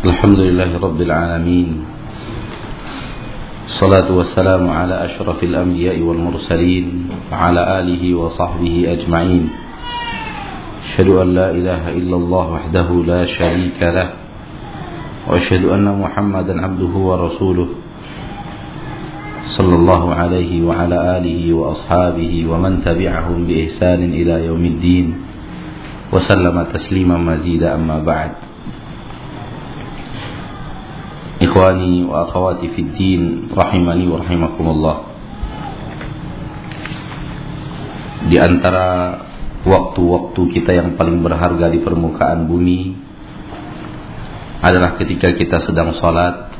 الحمد لله رب العالمين. الصلاة والسلام على أشرف الأنبياء والمرسلين وعلى آله وصحبه أجمعين. أشهد أن لا إله إلا الله وحده لا شريك له وأشهد أن محمدا عبده ورسوله صلى الله عليه وعلى آله وأصحابه ومن تبعهم بإحسان إلى يوم الدين وسلم تسليما مزيدا أما بعد. Wa akhwati fid din rahimani wa rahimakumullah. Di antara waktu-waktu kita yang paling berharga di permukaan bumi adalah ketika kita sedang sholat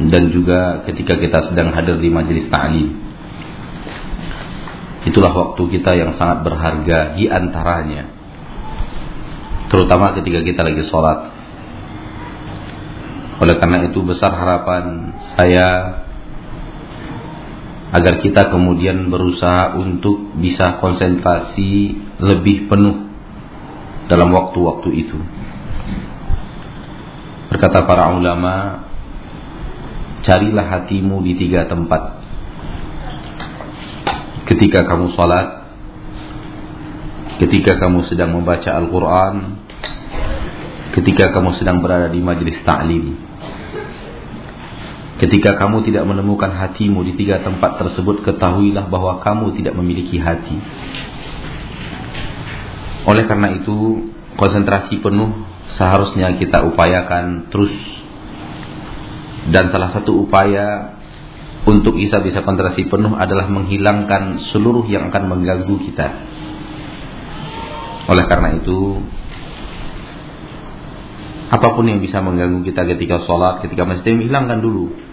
dan juga ketika kita sedang hadir di majelis ta'lim. Itulah waktu kita yang sangat berharga di antaranya. Terutama ketika kita lagi sholat oleh karena itu besar harapan saya agar kita kemudian berusaha untuk bisa konsentrasi lebih penuh dalam waktu-waktu itu. Berkata para ulama, carilah hatimu di tiga tempat. Ketika kamu salat, ketika kamu sedang membaca Al-Quran, ketika kamu sedang berada di majelis ta'lim. Ketika kamu tidak menemukan hatimu di tiga tempat tersebut, ketahuilah bahwa kamu tidak memiliki hati. Oleh karena itu, konsentrasi penuh seharusnya kita upayakan terus. Dan salah satu upaya untuk bisa bisa konsentrasi penuh adalah menghilangkan seluruh yang akan mengganggu kita. Oleh karena itu, apa pun yang bisa mengganggu kita ketika sholat, ketika masjid, hilangkan dulu.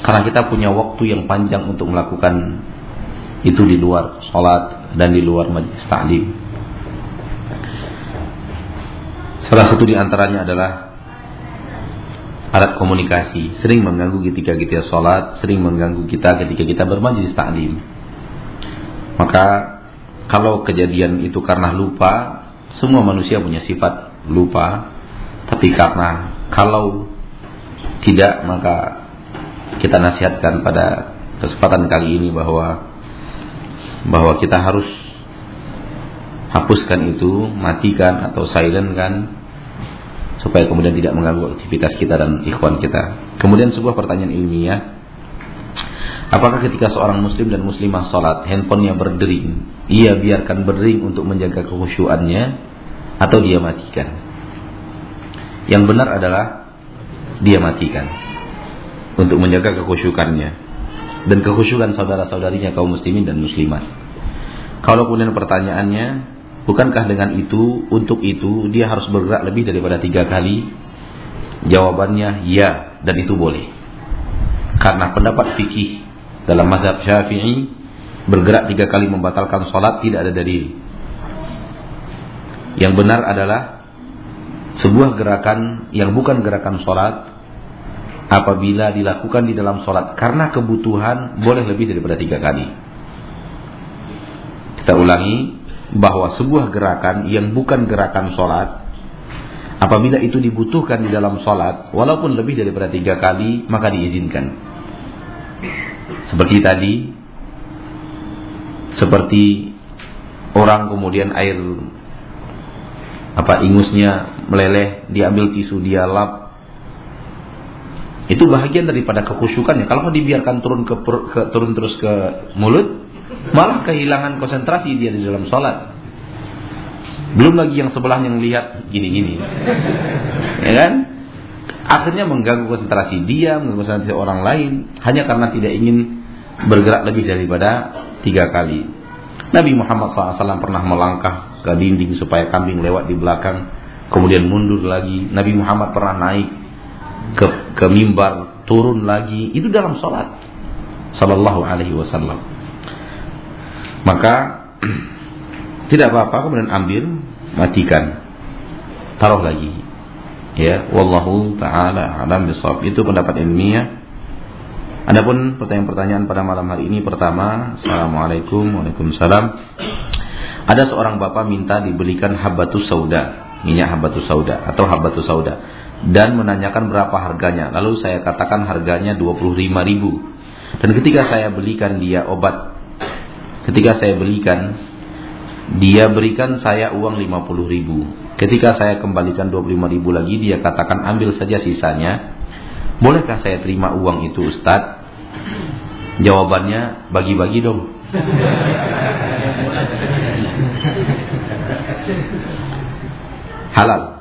Karena kita punya waktu yang panjang untuk melakukan itu di luar sholat dan di luar majlis ta'lim. Salah satu di antaranya adalah alat komunikasi. Sering mengganggu ketika kita sholat, sering mengganggu kita ketika kita bermajlis ta'lim. Maka kalau kejadian itu karena lupa, semua manusia punya sifat lupa. Tapi karena kalau tidak maka kita nasihatkan pada kesempatan kali ini bahwa bahwa kita harus hapuskan itu, matikan atau silent kan supaya kemudian tidak mengganggu aktivitas kita dan ikhwan kita. Kemudian sebuah pertanyaan ilmiah, apakah ketika seorang muslim dan muslimah sholat handphonenya berdering, ia biarkan berdering untuk menjaga kekhusyuannya atau dia matikan? Yang benar adalah dia matikan untuk menjaga kekhusyukannya dan kekhusyukan saudara-saudarinya kaum muslimin dan muslimat. Kalau kemudian pertanyaannya, bukankah dengan itu, untuk itu dia harus bergerak lebih daripada tiga kali? Jawabannya ya, dan itu boleh. Karena pendapat fikih dalam mazhab syafi'i, bergerak tiga kali membatalkan sholat tidak ada dalil. Yang benar adalah sebuah gerakan yang bukan gerakan sholat apabila dilakukan di dalam sholat karena kebutuhan boleh lebih daripada tiga kali. Kita ulangi bahwa sebuah gerakan yang bukan gerakan sholat apabila itu dibutuhkan di dalam sholat walaupun lebih daripada tiga kali maka diizinkan. Seperti tadi, seperti orang kemudian air apa ingusnya meleleh, diambil tisu dia lap itu bahagian daripada kekhusyukannya. Kalau dibiarkan turun ke, ke turun terus ke mulut, malah kehilangan konsentrasi dia di dalam sholat. Belum lagi yang sebelahnya yang lihat gini-gini. Ya kan? Akhirnya mengganggu konsentrasi dia, mengganggu konsentrasi orang lain. Hanya karena tidak ingin bergerak lebih daripada tiga kali. Nabi Muhammad SAW pernah melangkah ke dinding supaya kambing lewat di belakang. Kemudian mundur lagi. Nabi Muhammad pernah naik ke, ke mimbar, turun lagi, itu dalam sholat. Sallallahu alaihi wasallam. Maka tidak apa-apa kemudian ambil, matikan. Taruh lagi. Ya, wallahu taala alam bisawab. Itu pendapat ilmiah. Adapun pertanyaan-pertanyaan pada malam hari ini pertama, Assalamualaikum Waalaikumsalam. Ada seorang bapak minta dibelikan habatus sauda minyak habatus sauda atau habatus sauda dan menanyakan berapa harganya. Lalu saya katakan harganya 25 ribu. Dan ketika saya belikan dia obat, ketika saya belikan, dia berikan saya uang 50 ribu. Ketika saya kembalikan 25 ribu lagi, dia katakan ambil saja sisanya. Bolehkah saya terima uang itu Ustadz? Jawabannya bagi-bagi dong. Halal.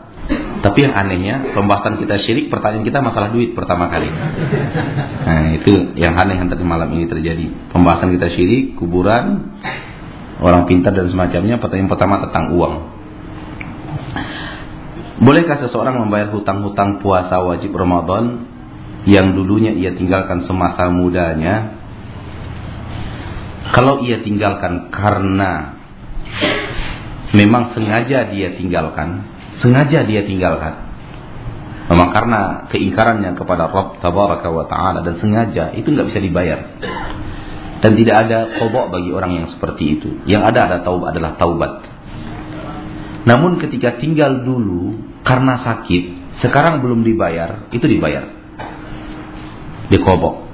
Tapi yang anehnya pembahasan kita syirik, pertanyaan kita masalah duit pertama kali. Nah, itu yang aneh yang tadi malam ini terjadi. Pembahasan kita syirik, kuburan, orang pintar dan semacamnya. Pertanyaan pertama tentang uang. Bolehkah seseorang membayar hutang-hutang puasa wajib Ramadan yang dulunya ia tinggalkan semasa mudanya? Kalau ia tinggalkan karena memang sengaja dia tinggalkan, sengaja dia tinggalkan. Memang karena keingkarannya kepada Rabb Tabaraka wa Ta'ala dan sengaja itu nggak bisa dibayar. Dan tidak ada kobok bagi orang yang seperti itu. Yang ada ada taubat adalah taubat. Namun ketika tinggal dulu karena sakit, sekarang belum dibayar, itu dibayar. Dikobok.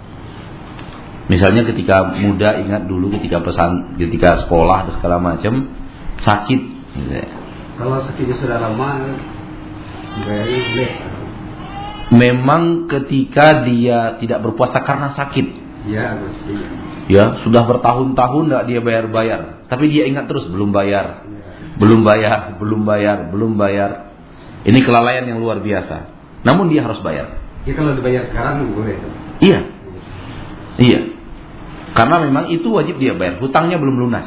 Misalnya ketika muda ingat dulu ketika pesan ketika sekolah dan segala macam sakit. Kalau sakitnya sudah lama, boleh. Memang ketika dia tidak berpuasa karena sakit. Ya, pasti. Ya, sudah bertahun-tahun tidak dia bayar-bayar. Tapi dia ingat terus belum bayar. Ya. Belum bayar, belum bayar, belum bayar. Ini kelalaian yang luar biasa. Namun dia harus bayar. Ya kalau dibayar sekarang boleh. Iya. Iya. Karena memang itu wajib dia bayar. Hutangnya belum lunas.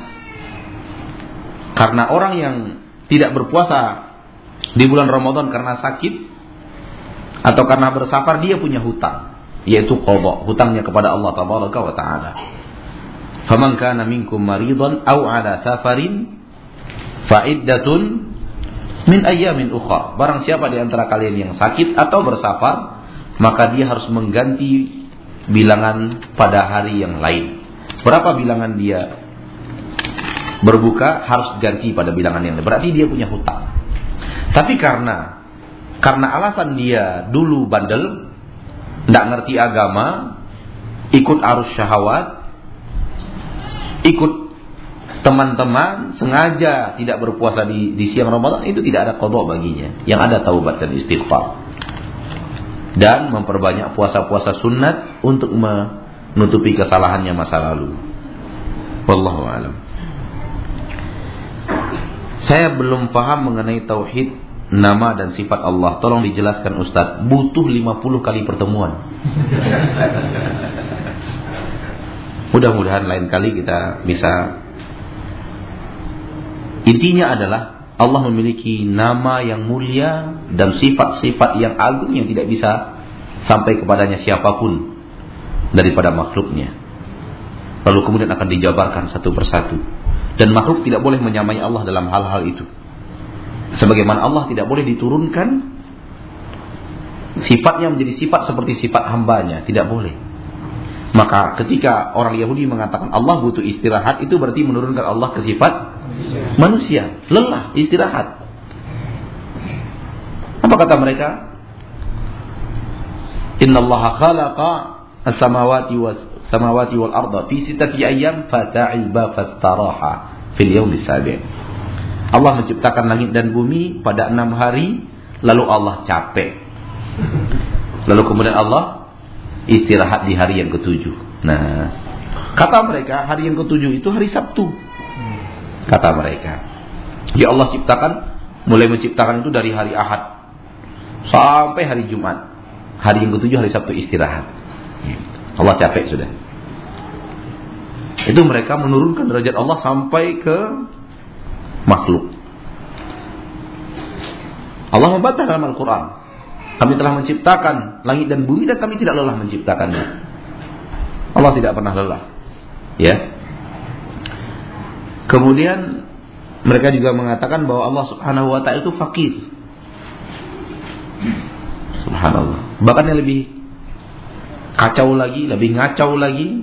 Karena orang yang tidak berpuasa di bulan Ramadan karena sakit atau karena bersafar dia punya hutang yaitu qadha hutangnya kepada Allah tabaraka wa taala. Faman kana minkum maridan aw ala safarin fa'iddatun min ayyamin ukhra. Barang siapa di antara kalian yang sakit atau bersafar, maka dia harus mengganti bilangan pada hari yang lain. Berapa bilangan dia berbuka harus ganti pada bilangan yang lain. Berarti dia punya hutang. Tapi karena karena alasan dia dulu bandel, tidak ngerti agama, ikut arus syahwat, ikut teman-teman sengaja tidak berpuasa di, di siang Ramadan itu tidak ada kodok baginya. Yang ada taubat dan istighfar. Dan memperbanyak puasa-puasa sunat untuk menutupi kesalahannya masa lalu. Wallahu alam. Saya belum paham mengenai tauhid nama dan sifat Allah. Tolong dijelaskan Ustaz. Butuh 50 kali pertemuan. Mudah-mudahan lain kali kita bisa Intinya adalah Allah memiliki nama yang mulia dan sifat-sifat yang agung yang tidak bisa sampai kepadanya siapa pun daripada makhluknya. Lalu kemudian akan dijabarkan satu persatu. Dan makhluk tidak boleh menyamai Allah dalam hal-hal itu. Sebagaimana Allah tidak boleh diturunkan sifatnya menjadi sifat seperti sifat hambanya. Tidak boleh. Maka ketika orang Yahudi mengatakan Allah butuh istirahat, itu berarti menurunkan Allah ke sifat manusia, lelah, istirahat. Apa kata mereka? Inna Allah khalaqa as-samawati was samawati wal arda fi sittati ayyam fata'iba fastaraha fil yawmi sabi'. Allah menciptakan langit dan bumi pada enam hari, lalu Allah capek. Lalu kemudian Allah istirahat di hari yang ketujuh. Nah, kata mereka hari yang ketujuh itu hari Sabtu kata mereka. Ya Allah ciptakan, mulai menciptakan itu dari hari Ahad sampai hari Jumat. Hari yang ketujuh hari Sabtu istirahat. Allah capek sudah. Itu mereka menurunkan derajat Allah sampai ke makhluk. Allah membantah dalam Al-Quran. Kami telah menciptakan langit dan bumi dan kami tidak lelah menciptakannya. Allah tidak pernah lelah. Ya, Kemudian mereka juga mengatakan bahwa Allah Subhanahu wa taala itu fakir. Subhanallah. Bahkan yang lebih kacau lagi, lebih ngacau lagi,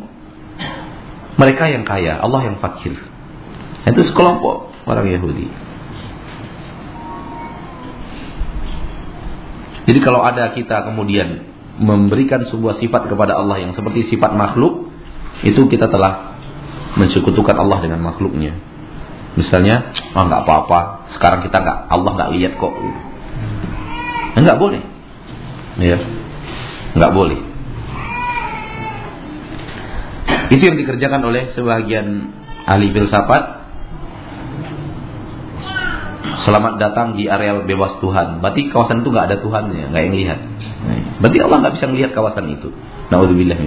mereka yang kaya, Allah yang fakir. Itu sekelompok orang Yahudi. Jadi kalau ada kita kemudian memberikan sebuah sifat kepada Allah yang seperti sifat makhluk, itu kita telah mensekutukan Allah dengan makhluknya. Misalnya, oh nggak apa-apa, sekarang kita nggak Allah nggak lihat kok. Enggak boleh. Ya. Enggak boleh. Itu yang dikerjakan oleh sebagian ahli filsafat. Selamat datang di areal bebas Tuhan. Berarti kawasan itu nggak ada Tuhannya, nggak yang lihat. Berarti Allah nggak bisa melihat kawasan itu. Naudzubillah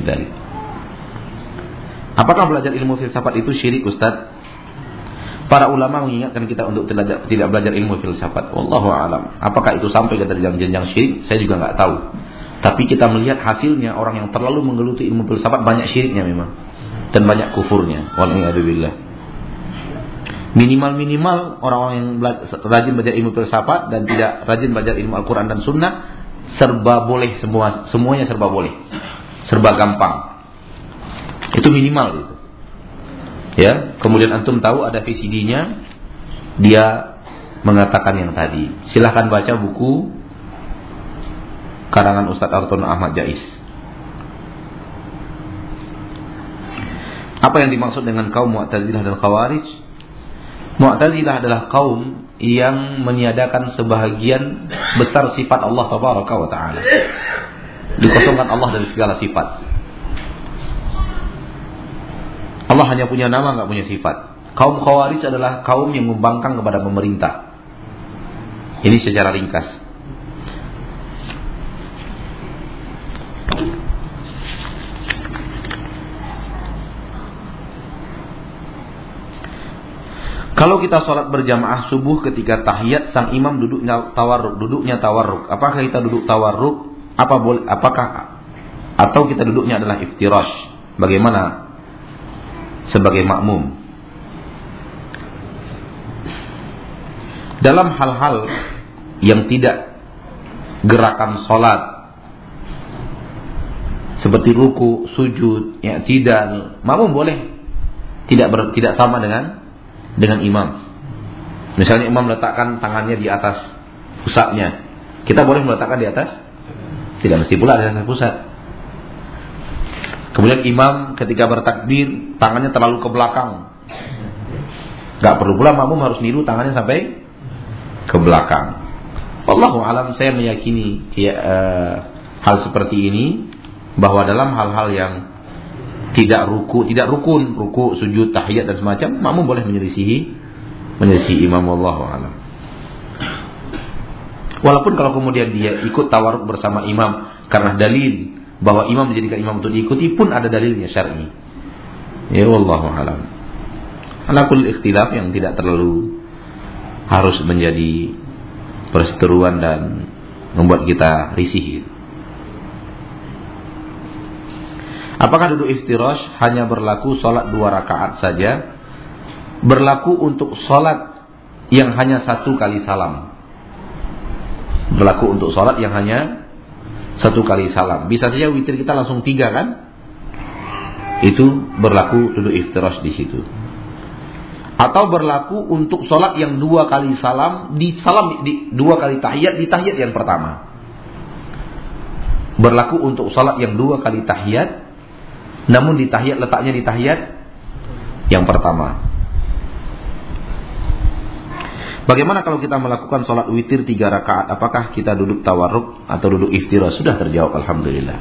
Apakah belajar ilmu filsafat itu syirik Ustaz? Para ulama mengingatkan kita untuk tidak, tidak belajar ilmu filsafat. Wallahu alam. Apakah itu sampai ke jenjang-jenjang syirik? Saya juga nggak tahu. Tapi kita melihat hasilnya orang yang terlalu menggeluti ilmu filsafat banyak syiriknya memang dan banyak kufurnya. Waliyadzubillah. Minimal-minimal orang-orang yang rajin belajar ilmu filsafat dan tidak rajin belajar ilmu Al-Qur'an dan Sunnah serba boleh semua semuanya serba boleh. Serba gampang. Itu minimal itu. Ya, kemudian antum tahu ada VCD-nya, dia mengatakan yang tadi. Silahkan baca buku karangan Ustadz Arton Ahmad Jais. Apa yang dimaksud dengan kaum Mu'tazilah dan Khawarij? Mu'tazilah adalah kaum yang meniadakan sebahagian besar sifat Allah Tabaraka wa taala. Dikosongkan Allah dari segala sifat. Allah hanya punya nama nggak punya sifat. Kaum Khawarij adalah kaum yang membangkang kepada pemerintah. Ini secara ringkas. Kalau kita sholat berjamaah subuh ketika tahiyat sang imam duduknya tawarruk, duduknya tawarruk. Apakah kita duduk tawarruk? Apa boleh? Apakah atau kita duduknya adalah iftirash? Bagaimana sebagai makmum. Dalam hal-hal yang tidak gerakan sholat seperti ruku, sujud, ya tidak, makmum boleh tidak ber, tidak sama dengan dengan imam. Misalnya imam meletakkan tangannya di atas pusatnya, kita boleh meletakkan di atas? Tidak mesti pula di atas pusat. Kemudian imam ketika bertakbir tangannya terlalu ke belakang. Gak perlu pula makmum harus niru tangannya sampai ke belakang. Allahu alam saya meyakini ya, uh, hal seperti ini bahwa dalam hal-hal yang tidak ruku, tidak rukun, ruku, sujud, tahiyat dan semacam, makmum boleh menyelisihi menyelisihi imam Allahu alam. Walaupun kalau kemudian dia ikut tawaruk bersama imam karena dalil bahwa imam menjadikan imam untuk diikuti pun ada dalilnya syar'i. Ya wallahu alam. Alakul ikhtilaf yang tidak terlalu harus menjadi perseteruan dan membuat kita risih. Apakah duduk iftirash hanya berlaku sholat dua rakaat saja? Berlaku untuk sholat yang hanya satu kali salam. Berlaku untuk sholat yang hanya satu kali salam. Bisa saja witir kita langsung tiga kan? Itu berlaku duduk iftirash di situ. Atau berlaku untuk sholat yang dua kali salam di salam di dua kali tahiyat di tahiyat yang pertama. Berlaku untuk sholat yang dua kali tahiyat, namun di tahiyat letaknya di tahiyat yang pertama. Bagaimana kalau kita melakukan sholat witir tiga rakaat? Apakah kita duduk tawarruk atau duduk iftirash? Sudah terjawab, alhamdulillah.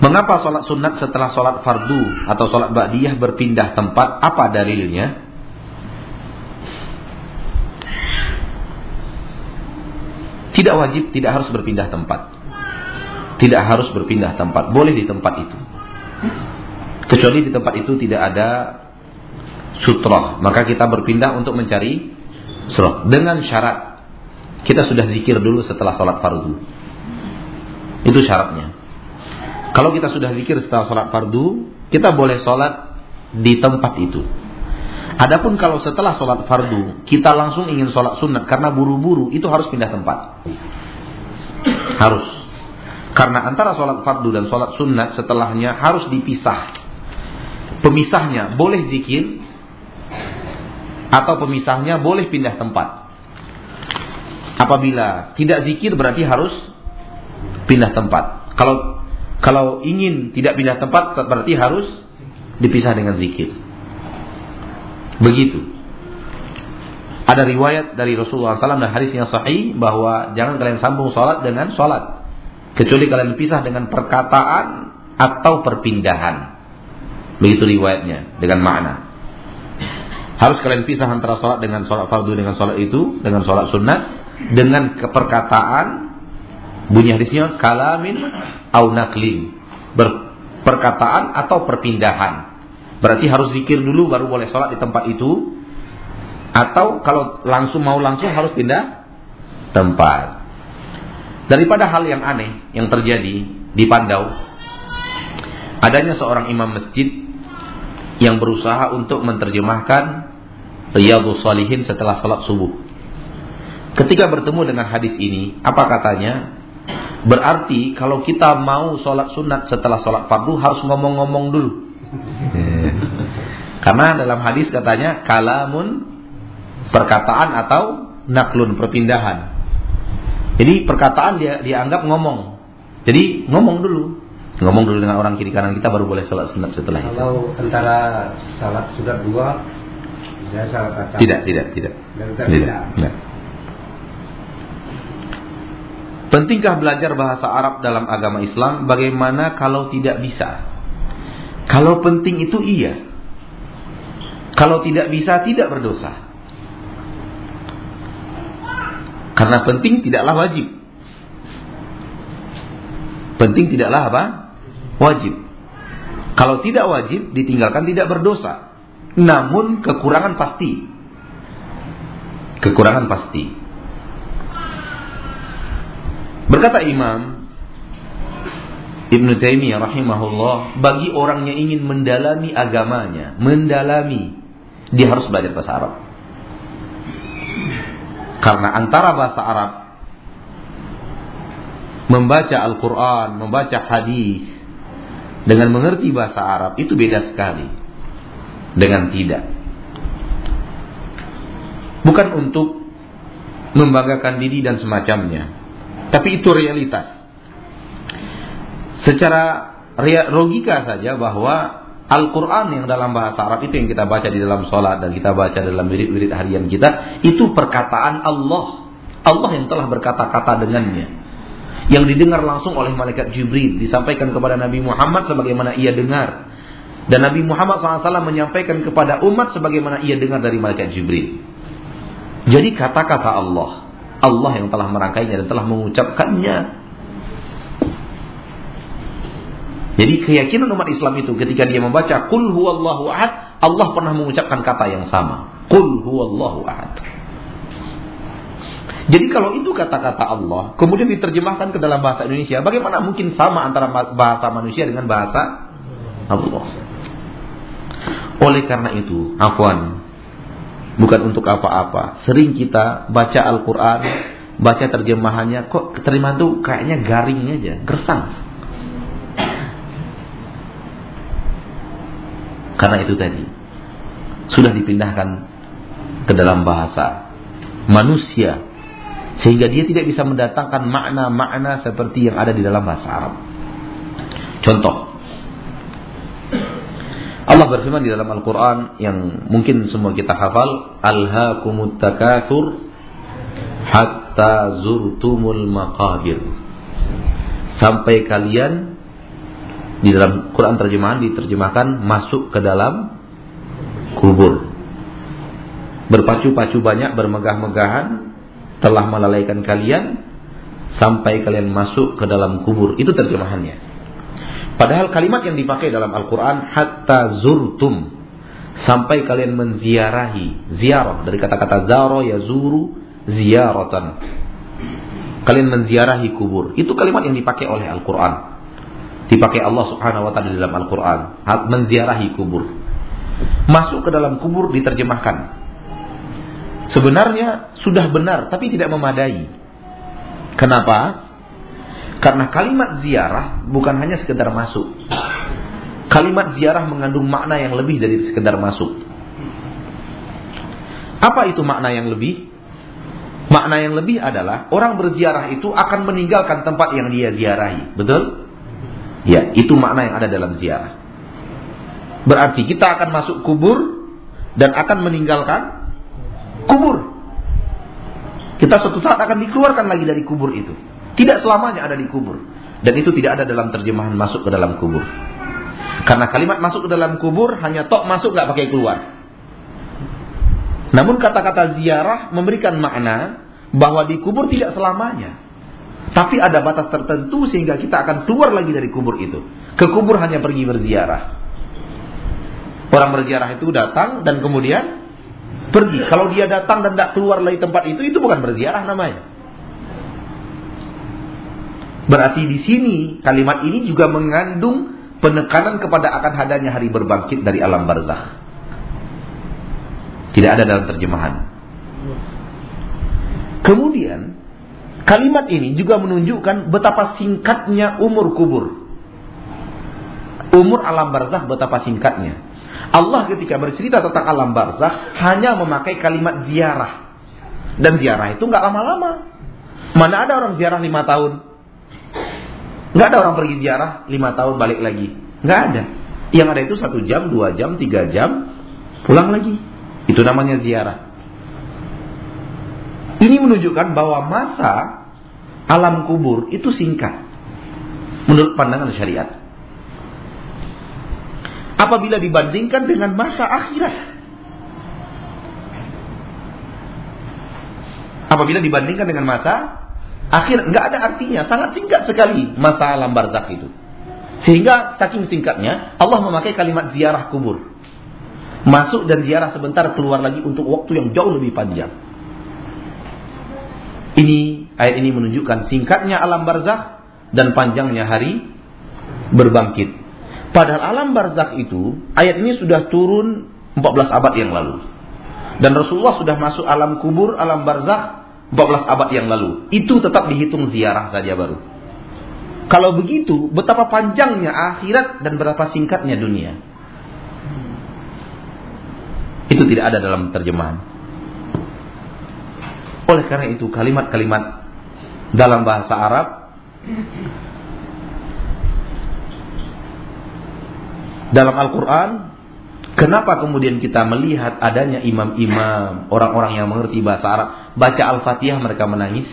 Mengapa sholat sunat setelah sholat fardu atau sholat ba'diyah berpindah tempat? Apa dalilnya? Tidak wajib, tidak harus berpindah tempat. Tidak harus berpindah tempat, boleh di tempat itu. Kecuali di tempat itu tidak ada sutroh. Maka kita berpindah untuk mencari sutroh. Dengan syarat. Kita sudah zikir dulu setelah sholat fardu. Itu syaratnya. Kalau kita sudah zikir setelah sholat fardu, kita boleh sholat di tempat itu. Adapun kalau setelah sholat fardu, kita langsung ingin sholat sunat karena buru-buru, itu harus pindah tempat. Harus. Karena antara sholat fardu dan sholat sunat setelahnya harus dipisah pemisahnya boleh zikir atau pemisahnya boleh pindah tempat. Apabila tidak zikir berarti harus pindah tempat. Kalau kalau ingin tidak pindah tempat berarti harus dipisah dengan zikir. Begitu. Ada riwayat dari Rasulullah SAW dan hadis yang sahih bahwa jangan kalian sambung sholat dengan sholat. Kecuali kalian pisah dengan perkataan atau perpindahan. Begitu riwayatnya dengan makna. Harus kalian pisah antara sholat dengan sholat fardu dengan sholat itu, dengan sholat sunnah, dengan keperkataan bunyi hadisnya kalamin au naklin. Perkataan atau perpindahan. Berarti harus zikir dulu baru boleh sholat di tempat itu atau kalau langsung mau langsung harus pindah tempat. Daripada hal yang aneh yang terjadi di Pandau, adanya seorang imam masjid yang berusaha untuk menerjemahkan Riyadhus Salihin setelah salat subuh. Ketika bertemu dengan hadis ini, apa katanya? Berarti kalau kita mau sholat sunat setelah sholat fardu harus ngomong-ngomong dulu. Karena dalam hadis katanya kalamun perkataan atau naklun perpindahan. Jadi perkataan dia dianggap ngomong. Jadi ngomong dulu. Ngomong dulu dengan orang kiri kanan kita baru boleh salat sunat setelah itu. Kalau antara salat sudah dua, saya salat. Tidak, tidak, tidak. Tidak. tidak. tidak. Pentingkah belajar bahasa Arab dalam agama Islam? Bagaimana kalau tidak bisa? Kalau penting itu iya. Kalau tidak bisa tidak berdosa. Karena penting tidaklah wajib. Penting tidaklah apa? Wajib. Kalau tidak wajib, ditinggalkan tidak berdosa. Namun kekurangan pasti. Kekurangan pasti. Berkata Imam Ibn Taimiyah rahimahullah, bagi orang yang ingin mendalami agamanya, mendalami, dia harus belajar bahasa Arab. Karena antara bahasa Arab membaca Al-Quran, membaca hadis dengan mengerti bahasa Arab itu beda sekali dengan tidak. Bukan untuk membanggakan diri dan semacamnya, tapi itu realitas. Secara logika saja bahwa Al-Quran yang dalam bahasa Arab itu yang kita baca di dalam sholat dan kita baca dalam wirid-wirid harian kita itu perkataan Allah. Allah yang telah berkata-kata dengannya. Yang didengar langsung oleh malaikat Jibril disampaikan kepada Nabi Muhammad sebagaimana ia dengar. Dan Nabi Muhammad SAW menyampaikan kepada umat sebagaimana ia dengar dari malaikat Jibril. Jadi kata-kata Allah. Allah yang telah merangkainya dan telah mengucapkannya Jadi keyakinan umat Islam itu ketika dia membaca Qul huwallahu ahad, Allah pernah mengucapkan kata yang sama. Qul huwallahu ahad. Jadi kalau itu kata-kata Allah, kemudian diterjemahkan ke dalam bahasa Indonesia, bagaimana mungkin sama antara bahasa manusia dengan bahasa Allah? Oleh karena itu, afwan, bukan untuk apa-apa. Sering kita baca Al-Quran, baca terjemahannya, kok terima tuh kayaknya garing aja, gersang. Karena itu tadi sudah dipindahkan ke dalam bahasa manusia sehingga dia tidak bisa mendatangkan makna-makna seperti yang ada di dalam bahasa Arab. Contoh Allah berfirman di dalam Al-Quran yang mungkin semua kita hafal Alhaakumut takathur hatta zurtumul maqabir Sampai kalian di dalam Quran terjemahan diterjemahkan masuk ke dalam kubur. Berpacu-pacu banyak, bermegah-megahan, telah melalaikan kalian sampai kalian masuk ke dalam kubur. Itu terjemahannya. Padahal kalimat yang dipakai dalam Al-Quran hatta zurtum sampai kalian menziarahi ziarah dari kata-kata zaro ya zuru ziaratan kalian menziarahi kubur itu kalimat yang dipakai oleh Al-Quran dipakai Allah Subhanahu wa taala dalam Al-Qur'an, menziarahi kubur. Masuk ke dalam kubur diterjemahkan. Sebenarnya sudah benar tapi tidak memadai. Kenapa? Karena kalimat ziarah bukan hanya sekedar masuk. Kalimat ziarah mengandung makna yang lebih dari sekedar masuk. Apa itu makna yang lebih? Makna yang lebih adalah orang berziarah itu akan meninggalkan tempat yang dia ziarahi. Betul? Ya, itu makna yang ada dalam ziarah. Berarti kita akan masuk kubur dan akan meninggalkan kubur. Kita suatu saat akan dikeluarkan lagi dari kubur itu. Tidak selamanya ada di kubur. Dan itu tidak ada dalam terjemahan masuk ke dalam kubur. Karena kalimat masuk ke dalam kubur hanya tok masuk nggak pakai keluar. Namun kata-kata ziarah memberikan makna bahwa di kubur tidak selamanya. Tapi ada batas tertentu sehingga kita akan keluar lagi dari kubur itu. Ke kubur hanya pergi berziarah. Orang berziarah itu datang dan kemudian pergi. Kalau dia datang dan tidak keluar dari tempat itu, itu bukan berziarah namanya. Berarti di sini kalimat ini juga mengandung penekanan kepada akan hadanya hari berbangkit dari alam barzakh. Tidak ada dalam terjemahan. Kemudian kalimat ini juga menunjukkan betapa singkatnya umur kubur. Umur alam barzakh betapa singkatnya. Allah ketika bercerita tentang alam barzakh hanya memakai kalimat ziarah. Dan ziarah itu nggak lama-lama. Mana ada orang ziarah lima tahun? Nggak ada orang pergi ziarah lima tahun balik lagi. Nggak ada. Yang ada itu satu jam, dua jam, tiga jam, pulang lagi. Itu namanya ziarah. Ini menunjukkan bahwa masa alam kubur itu singkat. Menurut pandangan syariat. Apabila dibandingkan dengan masa akhirat. Apabila dibandingkan dengan masa akhir, nggak ada artinya, sangat singkat sekali masa alam barzakh itu. Sehingga saking singkatnya Allah memakai kalimat ziarah kubur. Masuk dan ziarah sebentar keluar lagi untuk waktu yang jauh lebih panjang. Ini ayat ini menunjukkan singkatnya alam barzakh dan panjangnya hari berbangkit. Padahal alam barzakh itu ayat ini sudah turun 14 abad yang lalu. Dan Rasulullah sudah masuk alam kubur, alam barzakh 14 abad yang lalu. Itu tetap dihitung ziarah saja baru. Kalau begitu, betapa panjangnya akhirat dan berapa singkatnya dunia. Itu tidak ada dalam terjemahan. Oleh karena itu kalimat-kalimat dalam bahasa Arab dalam Al-Quran Kenapa kemudian kita melihat adanya imam-imam, orang-orang yang mengerti bahasa Arab, baca Al-Fatihah mereka menangis?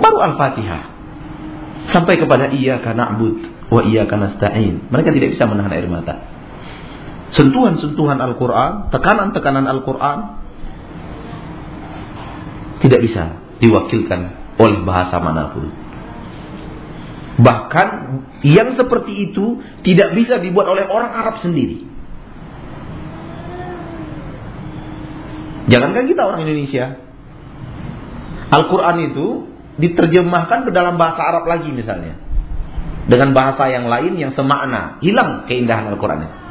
Baru Al-Fatihah. Sampai kepada iya karena abud wa iyyaka nasta'in. Mereka tidak bisa menahan air mata. Sentuhan-sentuhan Al-Qur'an, tekanan-tekanan Al-Qur'an tidak bisa diwakilkan oleh bahasa mana pun. Bahkan yang seperti itu tidak bisa dibuat oleh orang Arab sendiri. Jangankan kita orang Indonesia. Al-Quran itu diterjemahkan ke dalam bahasa Arab lagi misalnya dengan bahasa yang lain yang semakna, hilang keindahan Al-Qur'an.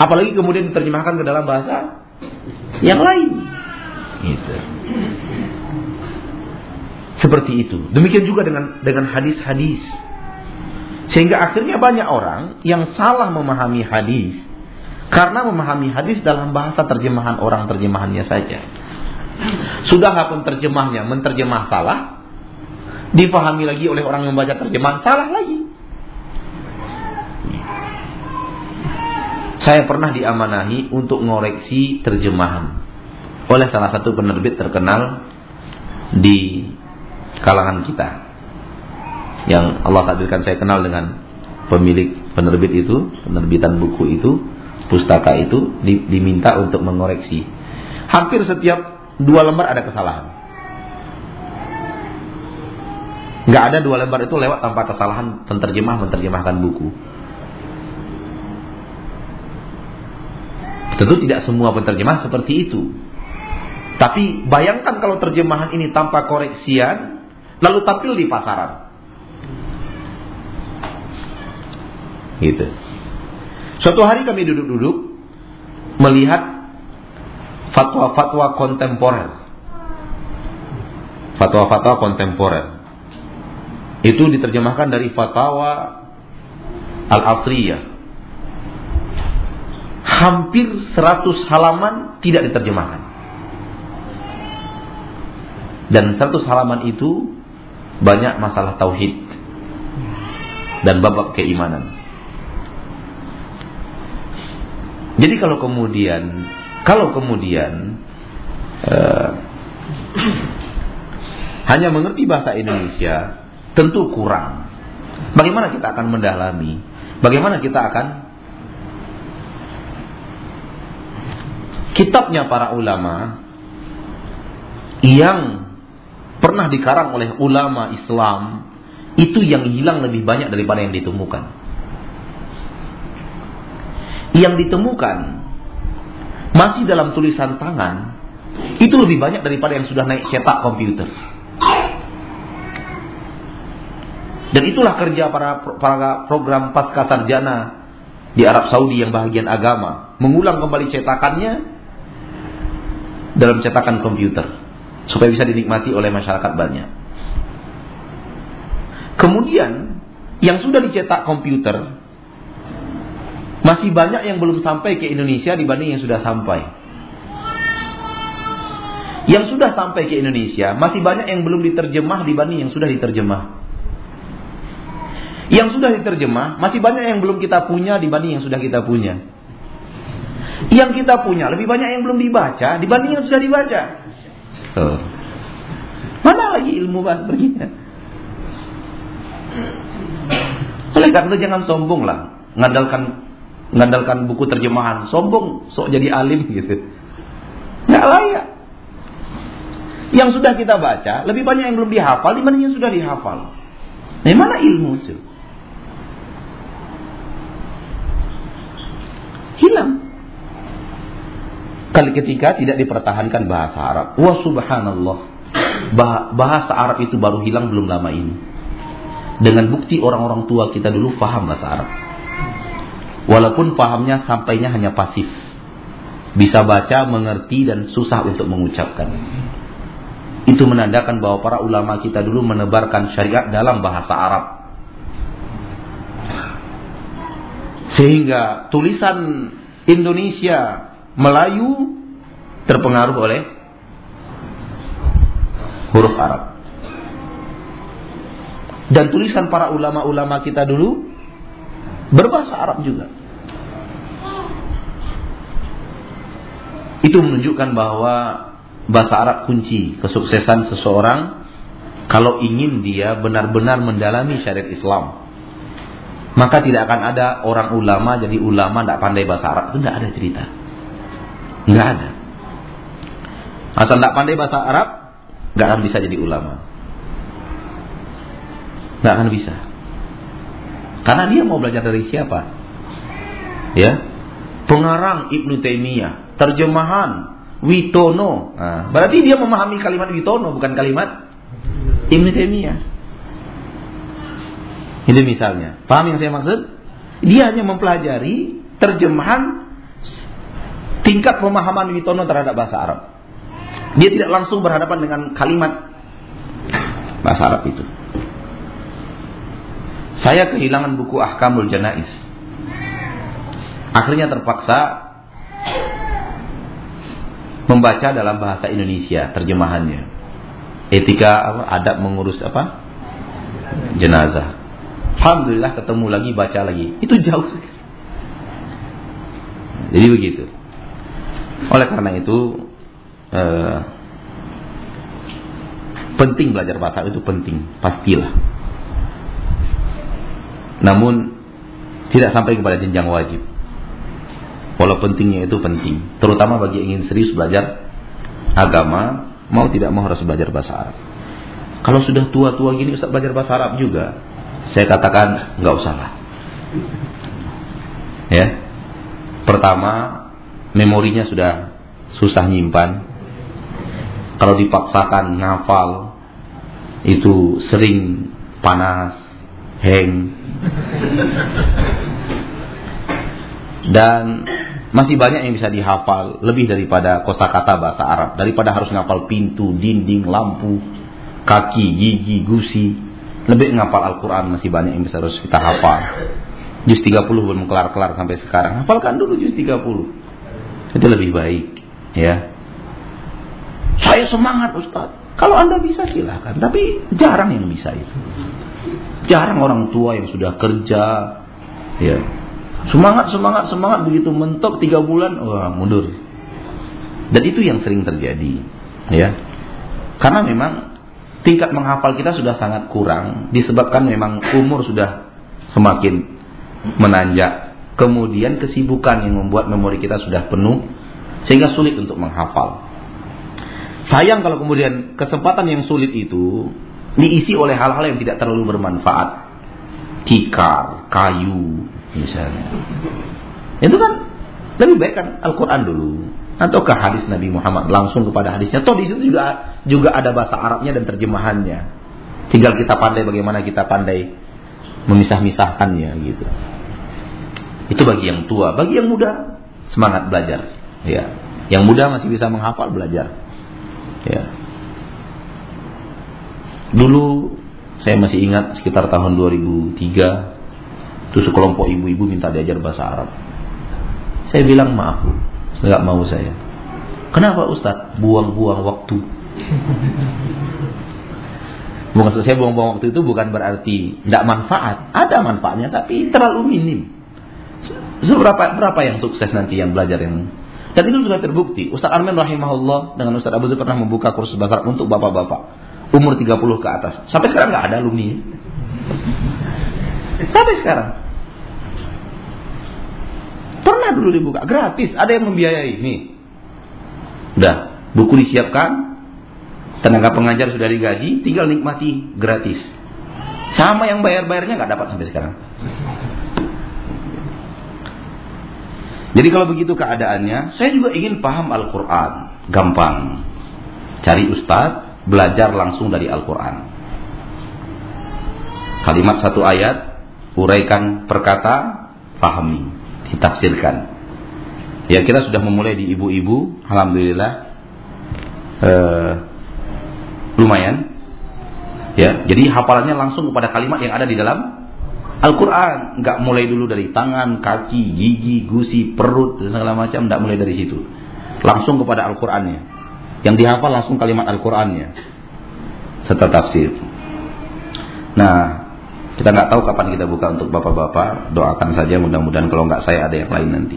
Apalagi kemudian diterjemahkan ke dalam bahasa yang lain. Gitu. Seperti itu. Demikian juga dengan dengan hadis-hadis. Sehingga akhirnya banyak orang yang salah memahami hadis karena memahami hadis dalam bahasa terjemahan orang terjemahannya saja. Sudah pun terjemahnya menterjemah salah, dipahami lagi oleh orang yang membaca terjemahan salah lagi. Saya pernah diamanahi untuk ngoreksi terjemahan oleh salah satu penerbit terkenal di kalangan kita. Yang Allah takdirkan saya kenal dengan pemilik penerbit itu, penerbitan buku itu, pustaka itu diminta untuk mengoreksi. Hampir setiap dua lembar ada kesalahan. Nggak ada dua lembar itu lewat tanpa kesalahan penterjemah menerjemahkan buku. Tentu tidak semua penterjemah seperti itu. Tapi bayangkan kalau terjemahan ini tanpa koreksian, lalu tampil di pasaran. Gitu. Suatu hari kami duduk-duduk melihat fatwa-fatwa kontemporer. Fatwa-fatwa kontemporer. Itu diterjemahkan dari fatwa Al-Asriyah. Hampir 100 halaman tidak diterjemahkan. Dan 100 halaman itu banyak masalah tauhid dan babak keimanan. Jadi kalau kemudian kalau kemudian uh, hanya mengerti bahasa Indonesia tentu kurang. Bagaimana kita akan mendalami? Bagaimana kita akan kitabnya para ulama yang pernah dikarang oleh ulama Islam itu yang hilang lebih banyak daripada yang ditemukan. Yang ditemukan masih dalam tulisan tangan itu lebih banyak daripada yang sudah naik cetak komputer. Dan itulah kerja para para program pasca sarjana di Arab Saudi yang bahagian agama, mengulang kembali cetakannya dalam cetakan komputer supaya bisa dinikmati oleh masyarakat banyak. Kemudian yang sudah dicetak komputer masih banyak yang belum sampai ke Indonesia dibanding yang sudah sampai. Yang sudah sampai ke Indonesia masih banyak yang belum diterjemah dibanding yang sudah diterjemah. Yang sudah diterjemah masih banyak yang belum kita punya dibanding yang sudah kita punya. Yang kita punya lebih banyak yang belum dibaca dibanding yang sudah dibaca. Tuh. Mana lagi ilmu bahas begini? Oleh karena itu jangan sombong lah, ngandalkan ngandalkan buku terjemahan, sombong sok jadi alim gitu. Nggak layak. Yang sudah kita baca lebih banyak yang belum dihafal dibanding yang sudah dihafal. Nah, mana ilmu itu? Hilang. Kali ketika tidak dipertahankan bahasa Arab. Wah subhanallah. Bahasa Arab itu baru hilang belum lama ini. Dengan bukti orang-orang tua kita dulu faham bahasa Arab. Walaupun fahamnya sampainya hanya pasif. Bisa baca, mengerti, dan susah untuk mengucapkan. Itu menandakan bahwa para ulama kita dulu menebarkan syariat dalam bahasa Arab. Sehingga tulisan Indonesia Melayu terpengaruh oleh huruf Arab. Dan tulisan para ulama-ulama kita dulu berbahasa Arab juga. Itu menunjukkan bahwa bahasa Arab kunci kesuksesan seseorang kalau ingin dia benar-benar mendalami syariat Islam. Maka tidak akan ada orang ulama jadi ulama tidak pandai bahasa Arab itu tidak ada cerita. Nggak ada. Asal tidak pandai bahasa Arab, nggak akan bisa jadi ulama. Nggak akan bisa. Karena dia mau belajar dari siapa? Ya, pengarang Ibnu Taimiyah, terjemahan Witono. Nah, berarti dia memahami kalimat Witono bukan kalimat Ibnu Taimiyah. Ini misalnya. Paham yang saya maksud? Dia hanya mempelajari terjemahan tingkat pemahaman Witono terhadap bahasa Arab. Dia tidak langsung berhadapan dengan kalimat bahasa Arab itu. Saya kehilangan buku Ahkamul Janais. Akhirnya terpaksa membaca dalam bahasa Indonesia terjemahannya. Etika apa? Adab mengurus apa? Jenazah. Alhamdulillah ketemu lagi baca lagi. Itu jauh sekali. Jadi begitu. Oleh karena itu eh, penting belajar bahasa itu penting, pastilah. Namun tidak sampai kepada jenjang wajib. Walau pentingnya itu penting, terutama bagi yang ingin serius belajar agama, mau tidak mau harus belajar bahasa Arab. Kalau sudah tua-tua gini Ustaz belajar bahasa Arab juga, saya katakan nggak usah lah. Ya. Pertama, memorinya sudah susah nyimpan. Kalau dipaksakan ngafal itu sering panas, hang. Dan masih banyak yang bisa dihafal lebih daripada kosakata bahasa Arab, daripada harus ngafal pintu, dinding, lampu, kaki, gigi, gusi. Lebih ngafal Al-Qur'an masih banyak yang bisa harus kita hafal. Juz 30 belum kelar-kelar sampai sekarang. Hafalkan dulu juz 30. Itu lebih baik, ya. Saya semangat Ustaz. Kalau Anda bisa silahkan, tapi jarang yang bisa itu. Jarang orang tua yang sudah kerja, ya. Semangat, semangat, semangat begitu mentok tiga bulan, wah mundur. Dan itu yang sering terjadi, ya. Karena memang tingkat menghafal kita sudah sangat kurang disebabkan memang umur sudah semakin menanjak. Kemudian kesibukan yang membuat memori kita sudah penuh sehingga sulit untuk menghafal. Sayang kalau kemudian kesempatan yang sulit itu diisi oleh hal-hal yang tidak terlalu bermanfaat. Tikar, kayu, misalnya. Itu kan lebih baik kan Al-Quran dulu atau ke hadis Nabi Muhammad langsung kepada hadisnya. Toh di situ juga juga ada bahasa Arabnya dan terjemahannya. Tinggal kita pandai bagaimana kita pandai memisah-misahkannya gitu. Itu bagi yang tua, bagi yang muda semangat belajar. Ya. Yang muda masih bisa menghafal belajar. Ya. Dulu saya masih ingat sekitar tahun 2003 itu sekelompok ibu-ibu minta diajar bahasa Arab. Saya bilang maaf nggak mau saya. Kenapa Ustadz? Buang-buang waktu. Bukan saya buang-buang waktu itu bukan berarti tidak manfaat. Ada manfaatnya tapi terlalu minim. Seberapa berapa yang sukses nanti yang belajar yang dan itu sudah terbukti. Ustaz Armin rahimahullah dengan Ustaz Abu Zul pernah membuka kursus bahasa untuk bapak-bapak umur 30 ke atas. Sampai sekarang nggak ada alumni. Sampai sekarang. Pernah dulu dibuka gratis, ada yang membiayai. Nih. Udah, buku disiapkan, tenaga pengajar sudah digaji, tinggal nikmati gratis. Sama yang bayar-bayarnya nggak dapat sampai sekarang. Jadi kalau begitu keadaannya, saya juga ingin paham Al-Quran. Gampang. Cari ustadz, belajar langsung dari Al-Quran. Kalimat satu ayat, uraikan perkata, pahami, ditafsirkan. Ya kita sudah memulai di ibu-ibu, Alhamdulillah. Eh, lumayan. Ya, jadi hafalannya langsung kepada kalimat yang ada di dalam Al-Quran nggak mulai dulu dari tangan, kaki, gigi, gusi, perut dan segala macam, nggak mulai dari situ. Langsung kepada Al-Qurannya. Yang dihafal langsung kalimat Al-Qurannya serta tafsir. Nah, kita nggak tahu kapan kita buka untuk bapak-bapak. Doakan saja mudah-mudahan kalau nggak saya ada yang lain nanti.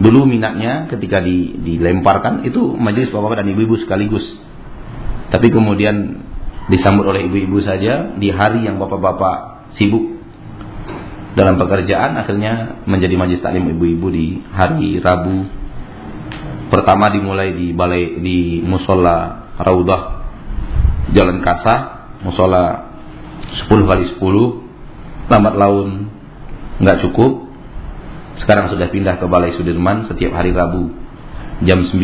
Dulu minatnya ketika di, dilemparkan itu majelis bapak-bapak dan ibu-ibu sekaligus. Tapi kemudian disambut oleh ibu-ibu saja di hari yang bapak-bapak sibuk dalam pekerjaan akhirnya menjadi majlis taklim ibu-ibu di hari Rabu. Pertama dimulai di balai di musola Raudah Jalan Kasa musola 10 kali 10 lambat laun nggak cukup. Sekarang sudah pindah ke Balai Sudirman setiap hari Rabu jam 9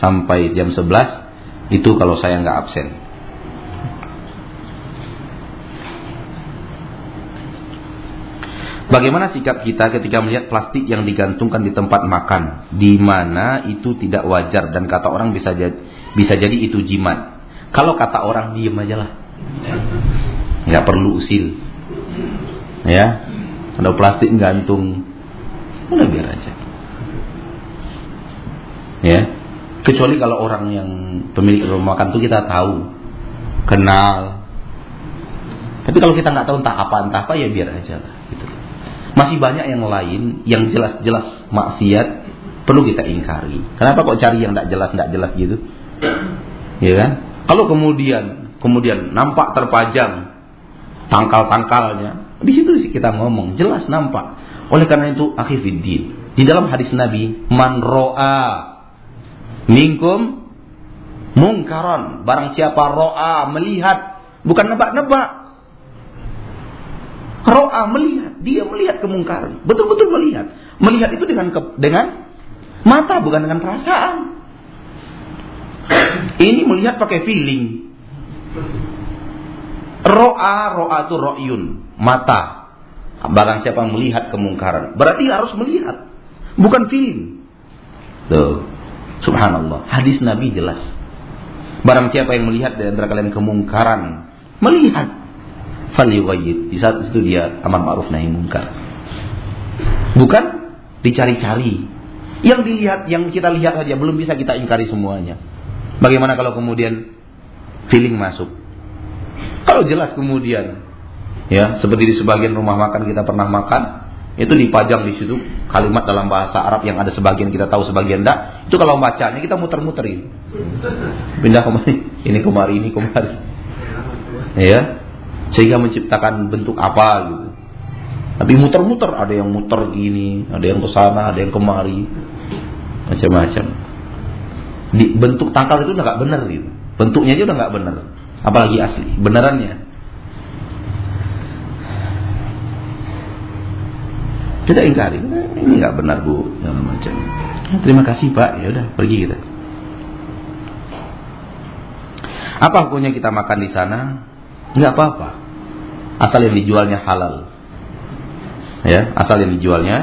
sampai jam 11 itu kalau saya nggak absen Bagaimana sikap kita ketika melihat plastik yang digantungkan di tempat makan, di mana itu tidak wajar dan kata orang bisa jadi, bisa jadi itu jimat. Kalau kata orang diem aja lah, nggak perlu usil, ya. Ada plastik gantung, udah biar aja, ya. Kecuali kalau orang yang pemilik rumah makan itu kita tahu, kenal. Tapi kalau kita nggak tahu entah apa entah apa ya biar aja lah. Masih banyak yang lain yang jelas-jelas maksiat perlu kita ingkari. Kenapa kok cari yang tidak jelas tidak jelas gitu? Ya kan? Kalau kemudian kemudian nampak terpajang tangkal-tangkalnya, di situ sih kita ngomong jelas nampak. Oleh karena itu akhifiddin. Di dalam hadis Nabi, man ro'a minkum mungkaron. Barang siapa ro'a melihat, bukan nebak-nebak, Ro'a melihat, dia melihat kemungkaran. Betul-betul melihat. Melihat itu dengan ke, dengan mata bukan dengan perasaan. Ini melihat pakai feeling. Ro'a, ro'a itu ro'yun, mata. Barang siapa melihat kemungkaran, berarti harus melihat, bukan feeling. Tuh, subhanallah. Hadis Nabi jelas. Barang siapa yang melihat di antara kalian kemungkaran, melihat falyughayyir. Di saat itu dia amar ma'ruf nahi munkar. Bukan dicari-cari. Yang dilihat, yang kita lihat saja belum bisa kita ingkari semuanya. Bagaimana kalau kemudian feeling masuk? Kalau jelas kemudian ya seperti di sebagian rumah makan kita pernah makan itu dipajang di situ kalimat dalam bahasa Arab yang ada sebagian kita tahu sebagian tidak itu kalau bacanya kita muter-muterin pindah kemari ini kemari ini kemari ya sehingga menciptakan bentuk apa gitu. Tapi muter-muter ada yang muter gini ada yang ke sana ada yang kemari macam-macam. Bentuk tangkal itu udah nggak benar gitu. Bentuknya aja udah nggak benar. Apalagi asli benerannya. Kita ingkari, ini nggak benar bu, segala macam. Terima kasih pak, ya udah pergi kita. Apa hukumnya kita makan di sana? Nggak apa-apa, asal yang dijualnya halal. Ya, asal yang dijualnya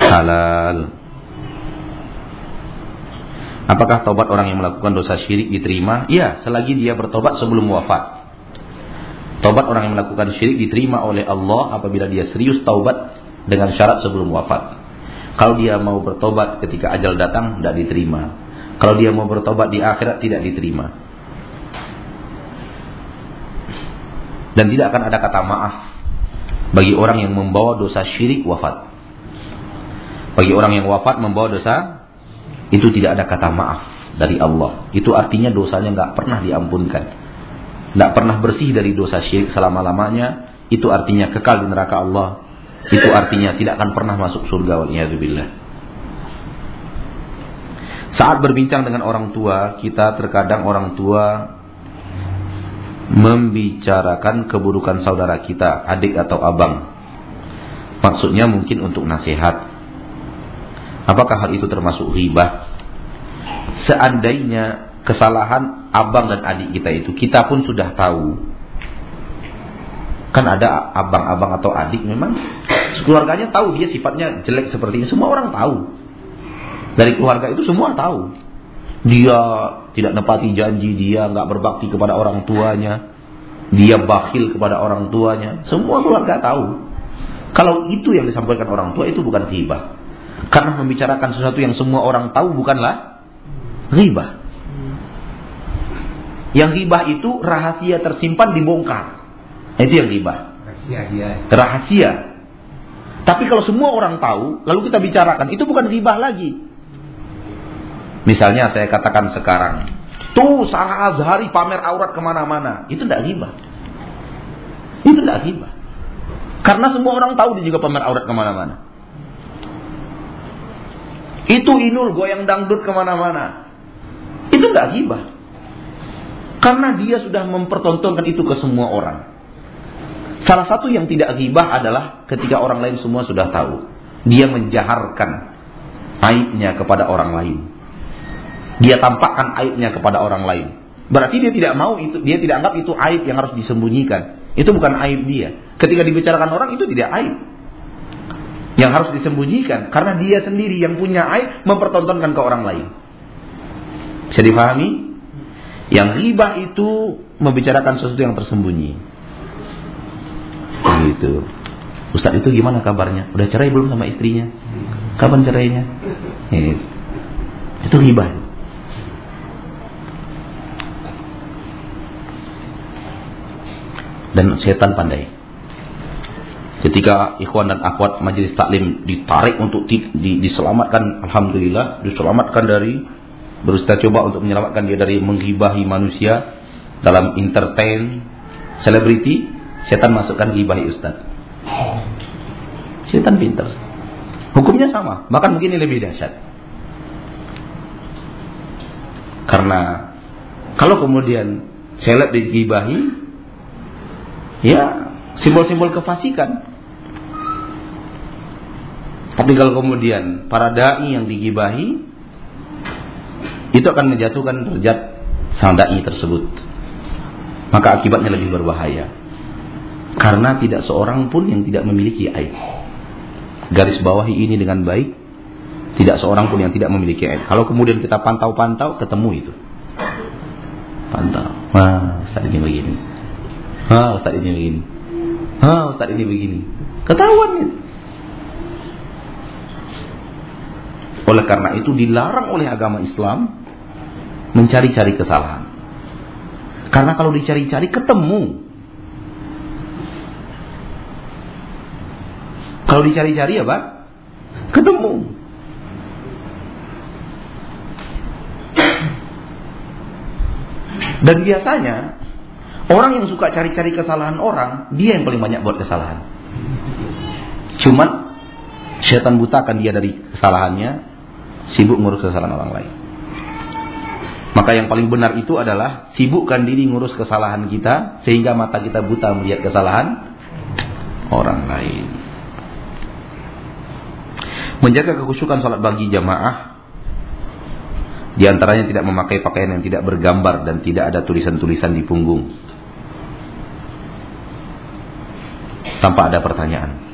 halal. Apakah tobat orang yang melakukan dosa syirik diterima? Iya, selagi dia bertobat sebelum wafat. Tobat orang yang melakukan syirik diterima oleh Allah apabila dia serius taubat dengan syarat sebelum wafat. Kalau dia mau bertobat ketika ajal datang, tidak diterima. Kalau dia mau bertobat di akhirat, tidak diterima. Dan tidak akan ada kata maaf bagi orang yang membawa dosa syirik wafat. Bagi orang yang wafat membawa dosa, itu tidak ada kata maaf dari Allah. Itu artinya dosanya nggak pernah diampunkan. Nggak pernah bersih dari dosa syirik selama-lamanya. Itu artinya kekal di neraka Allah itu artinya tidak akan pernah masuk surga waliyadzubillah. Saat berbincang dengan orang tua, kita terkadang orang tua membicarakan keburukan saudara kita, adik atau abang. Maksudnya mungkin untuk nasihat. Apakah hal itu termasuk riba? Seandainya kesalahan abang dan adik kita itu kita pun sudah tahu Kan ada abang-abang atau adik memang keluarganya tahu dia sifatnya jelek seperti ini. Semua orang tahu. Dari keluarga itu semua tahu. Dia tidak nepati janji, dia nggak berbakti kepada orang tuanya. Dia bakhil kepada orang tuanya. Semua keluarga tahu. Kalau itu yang disampaikan orang tua itu bukan riba. Karena membicarakan sesuatu yang semua orang tahu bukanlah riba. Yang riba itu rahasia tersimpan dibongkar. Itu yang riba. Rahasia dia. Rahasia. Tapi kalau semua orang tahu, lalu kita bicarakan, itu bukan riba lagi. Misalnya saya katakan sekarang, tuh Sarah Azhari pamer aurat ke mana-mana, itu tidak riba. Itu tidak riba. Karena semua orang tahu dia juga pamer aurat ke mana-mana. Itu Inul goyang dangdut ke mana-mana. Itu tidak riba. Karena dia sudah mempertontonkan itu ke semua orang. Salah satu yang tidak ghibah adalah ketika orang lain semua sudah tahu. Dia menjaharkan aibnya kepada orang lain. Dia tampakkan aibnya kepada orang lain. Berarti dia tidak mau itu, dia tidak anggap itu aib yang harus disembunyikan. Itu bukan aib dia. Ketika dibicarakan orang itu tidak aib. Yang harus disembunyikan karena dia sendiri yang punya aib mempertontonkan ke orang lain. Bisa dipahami? Yang riba itu membicarakan sesuatu yang tersembunyi. Begitu. Ustaz itu gimana kabarnya? Udah cerai belum sama istrinya? Kapan cerainya? Gitu. Itu hibah. Dan setan pandai. Ketika ikhwan dan akhwat majelis taklim ditarik untuk di, di, diselamatkan, alhamdulillah, diselamatkan dari berusaha coba untuk menyelamatkan dia dari menghibahi manusia dalam entertain selebriti Setan masukkan gibahi ustaz. Setan pintar. Hukumnya sama, bahkan mungkin lebih dahsyat. Karena kalau kemudian seleb digibahi, ya simbol-simbol kefasikan. Tapi kalau kemudian para dai yang digibahi, itu akan menjatuhkan derajat sang dai tersebut. Maka akibatnya lebih berbahaya. Karena tidak seorang pun yang tidak memiliki aib. Garis bawahi ini dengan baik. Tidak seorang pun yang tidak memiliki aib. Kalau kemudian kita pantau-pantau, ketemu itu. Pantau. Wah, ini begini. Wah, Ustaz ini begini. Wah, Ustaz ini begini. Ketahuan ya. Oleh karena itu dilarang oleh agama Islam mencari-cari kesalahan. Karena kalau dicari-cari ketemu. Kalau dicari-cari apa? Ketemu. Dan biasanya orang yang suka cari-cari kesalahan orang, dia yang paling banyak buat kesalahan. Cuman setan butakan dia dari kesalahannya, sibuk ngurus kesalahan orang lain. Maka yang paling benar itu adalah sibukkan diri ngurus kesalahan kita sehingga mata kita buta melihat kesalahan orang lain. Menjaga kekhusyukan salat bagi jamaah di antaranya tidak memakai pakaian yang tidak bergambar dan tidak ada tulisan-tulisan di punggung. Tanpa ada pertanyaan.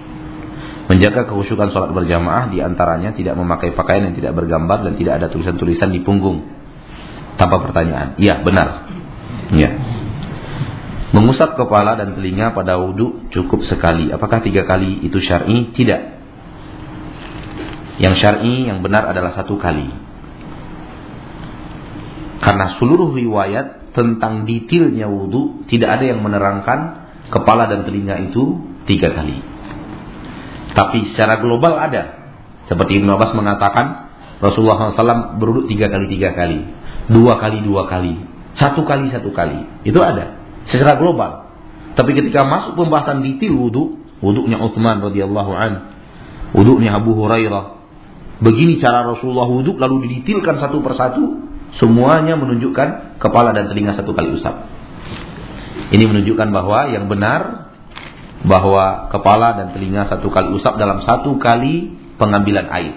Menjaga kekhusyukan sholat berjamaah di antaranya tidak memakai pakaian yang tidak bergambar dan tidak ada tulisan-tulisan di punggung. Tanpa pertanyaan. Iya, benar. Iya. Mengusap kepala dan telinga pada wudhu cukup sekali. Apakah tiga kali itu syar'i? Tidak. Yang syar'i yang benar adalah satu kali. Karena seluruh riwayat tentang detailnya wudhu tidak ada yang menerangkan kepala dan telinga itu tiga kali. Tapi secara global ada. Seperti Ibn Abbas mengatakan, Rasulullah SAW beruduk tiga kali tiga kali. Dua kali dua kali. Satu kali satu kali. Itu ada. Secara global. Tapi ketika masuk pembahasan detail wudhu, wudhunya Uthman radhiyallahu an, wudhunya Abu Hurairah, begini cara Rasulullah wudhu lalu diditilkan satu persatu, semuanya menunjukkan kepala dan telinga satu kali usap. Ini menunjukkan bahwa yang benar bahwa kepala dan telinga satu kali usap dalam satu kali pengambilan air.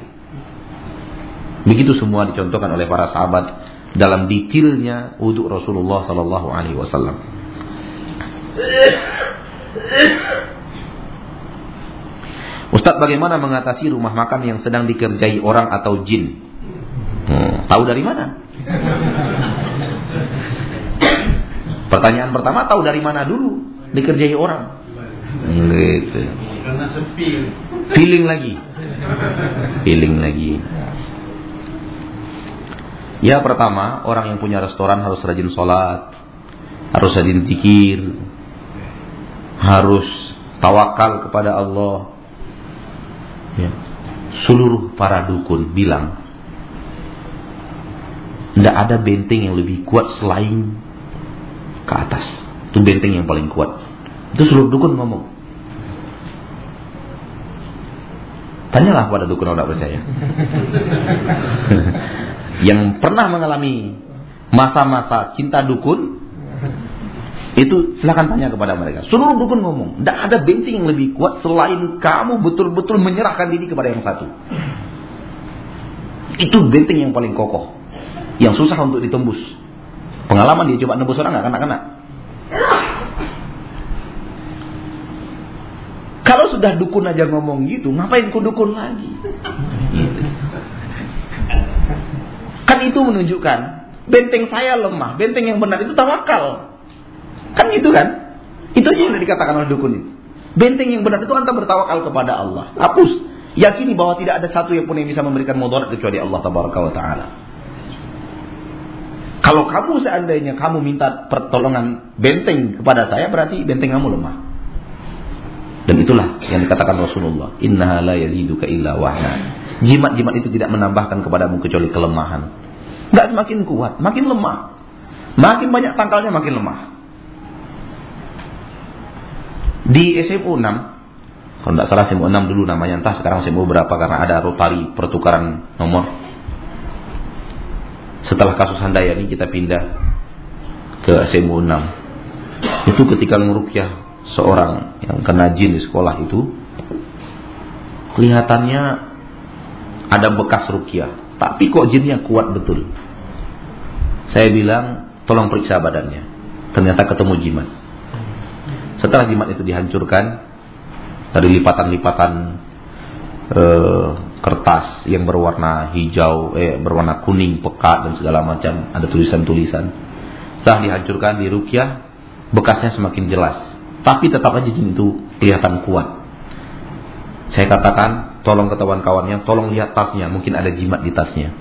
Begitu semua dicontohkan oleh para sahabat dalam detailnya wudhu Rasulullah Sallallahu Alaihi Wasallam. Ustadz bagaimana mengatasi rumah makan yang sedang dikerjai orang atau jin? Hmm, tahu dari mana? Pertanyaan pertama tahu dari mana dulu dikerjai orang? Gitu. Karena sepi. Feeling lagi. Feeling lagi. Ya pertama, orang yang punya restoran harus rajin sholat, harus rajin tikir, harus tawakal kepada Allah. Ya. Seluruh para dukun bilang, tidak ada benteng yang lebih kuat selain ke atas. Itu benteng yang paling kuat. Itu seluruh dukun ngomong. Tanyalah pada dukun orang percaya. yang pernah mengalami masa-masa cinta dukun, itu silahkan tanya kepada mereka. Seluruh dukun ngomong, tidak ada benteng yang lebih kuat selain kamu betul-betul menyerahkan diri kepada yang satu. Itu benteng yang paling kokoh, yang susah untuk ditembus. Pengalaman dia coba nembus orang nggak kena-kena. Kalau sudah dukun aja ngomong gitu, ngapain ku dukun lagi? Kan itu menunjukkan benteng saya lemah, benteng yang benar itu tawakal. Kan itu kan? Itu aja yang dikatakan oleh dukun itu. Benteng yang benar itu anta bertawakal kepada Allah. Hapus. Yakini bahwa tidak ada satu yang pun yang bisa memberikan mudarat kecuali Allah Tabaraka wa Ta'ala. Kalau kamu seandainya kamu minta pertolongan benteng kepada saya, berarti benteng kamu lemah. Dan itulah yang dikatakan Rasulullah, "Innaha la yaziduka illa wahna." Jimat-jimat itu tidak menambahkan kepadamu kecuali kelemahan. Enggak semakin kuat, makin lemah. Makin banyak tangkalnya makin lemah. Di SMU 6, kalau tidak salah SMU 6 dulu namanya, entah sekarang SMU berapa karena ada rotari pertukaran nomor. Setelah kasus Handayani kita pindah ke SMU 6. Itu ketika ngurukyah seorang yang kena jin di sekolah itu kelihatannya ada bekas rukyah tapi kok jinnya kuat betul? Saya bilang tolong periksa badannya. Ternyata ketemu jimat. Setelah jimat itu dihancurkan dari lipatan-lipatan eh, kertas yang berwarna hijau eh berwarna kuning pekat dan segala macam ada tulisan-tulisan setelah dihancurkan di rukyah bekasnya semakin jelas tapi tetap aja jin itu kelihatan kuat. Saya katakan tolong ke kawan-kawannya, tolong lihat tasnya, mungkin ada jimat di tasnya.